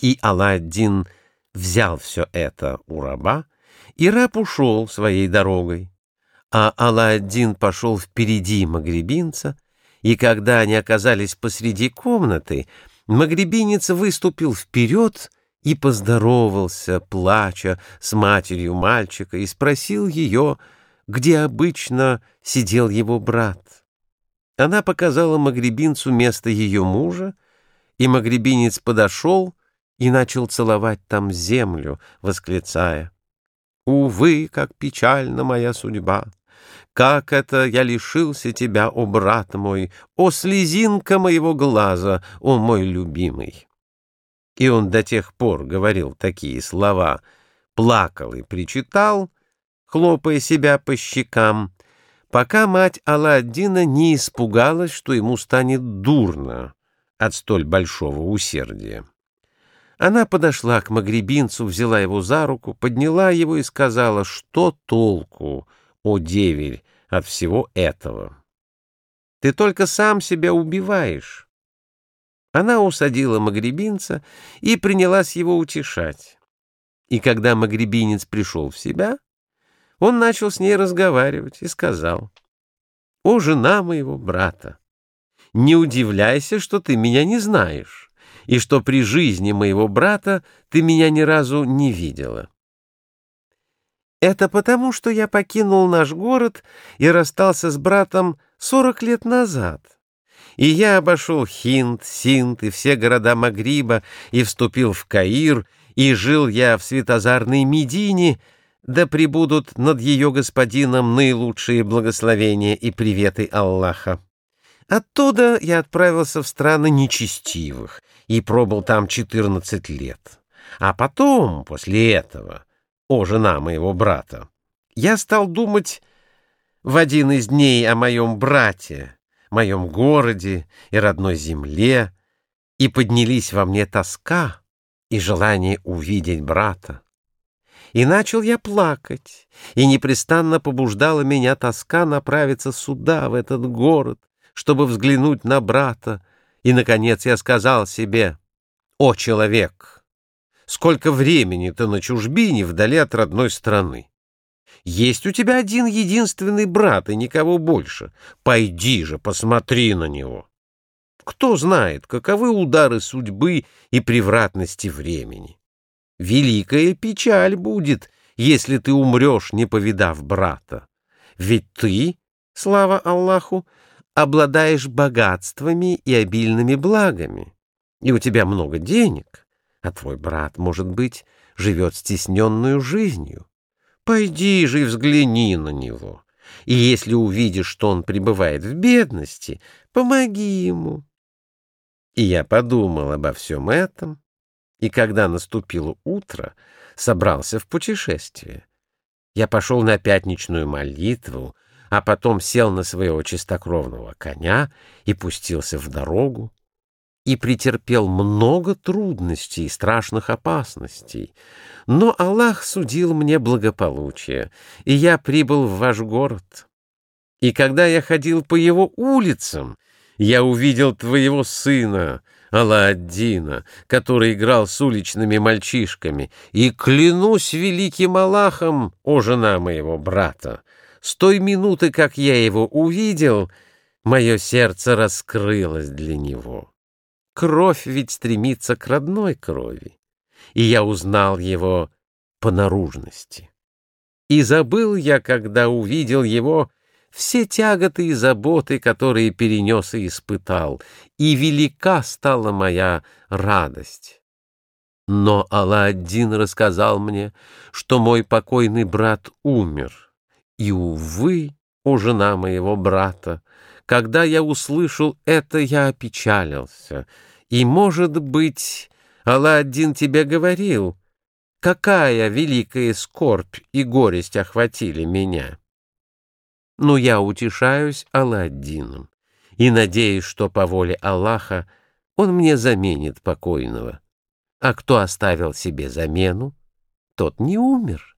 И Аладдин взял все это у раба, и раб ушел своей дорогой. А Аладдин пошел впереди магребинца, и когда они оказались посреди комнаты, магребинец выступил вперед и поздоровался, плача, с матерью мальчика, и спросил ее, где обычно сидел его брат. Она показала магребинцу место ее мужа, и магребинец подошел и начал целовать там землю, восклицая. «Увы, как печальна моя судьба! Как это я лишился тебя, о брат мой, о слезинка моего глаза, о мой любимый!» И он до тех пор говорил такие слова, плакал и причитал, хлопая себя по щекам, пока мать Алладдина не испугалась, что ему станет дурно от столь большого усердия. Она подошла к магребинцу, взяла его за руку, подняла его и сказала, что толку, о деверь, от всего этого. Ты только сам себя убиваешь. Она усадила магребинца и принялась его утешать. И когда магребинец пришел в себя, он начал с ней разговаривать и сказал, «О, жена моего брата, не удивляйся, что ты меня не знаешь, и что при жизни моего брата ты меня ни разу не видела. Это потому, что я покинул наш город и расстался с братом сорок лет назад. И я обошел Хинд, Синд и все города Магриба, и вступил в Каир, и жил я в светозарной Медине, да пребудут над ее господином наилучшие благословения и приветы Аллаха. Оттуда я отправился в страны нечестивых и пробыл там четырнадцать лет. А потом, после этого, о, жена моего брата, я стал думать в один из дней о моем брате, моем городе и родной земле, и поднялись во мне тоска и желание увидеть брата. И начал я плакать, и непрестанно побуждала меня тоска направиться сюда, в этот город, чтобы взглянуть на брата, и, наконец, я сказал себе, «О, человек, сколько времени ты на чужбине вдали от родной страны! Есть у тебя один единственный брат и никого больше. Пойди же, посмотри на него!» Кто знает, каковы удары судьбы и превратности времени. Великая печаль будет, если ты умрешь, не повидав брата. Ведь ты, слава Аллаху, обладаешь богатствами и обильными благами, и у тебя много денег, а твой брат, может быть, живет стесненную жизнью. Пойди же и взгляни на него, и если увидишь, что он пребывает в бедности, помоги ему. И я подумал обо всем этом, и когда наступило утро, собрался в путешествие. Я пошел на пятничную молитву, а потом сел на своего чистокровного коня и пустился в дорогу, и претерпел много трудностей и страшных опасностей. Но Аллах судил мне благополучие, и я прибыл в ваш город. И когда я ходил по его улицам, я увидел твоего сына, Алладдина, который играл с уличными мальчишками, и клянусь великим Аллахом, о жена моего брата, с той минуты, как я его увидел, мое сердце раскрылось для него. Кровь ведь стремится к родной крови, и я узнал его по наружности. И забыл я, когда увидел его, все тяготы и заботы, которые перенес и испытал, и велика стала моя радость. Но Алла-один рассказал мне, что мой покойный брат умер — и, увы, о жена моего брата, когда я услышал это, я опечалился. И, может быть, Алладин тебе говорил, какая великая скорбь и горесть охватили меня. Но я утешаюсь Алладином и надеюсь, что по воле Аллаха он мне заменит покойного. А кто оставил себе замену, тот не умер.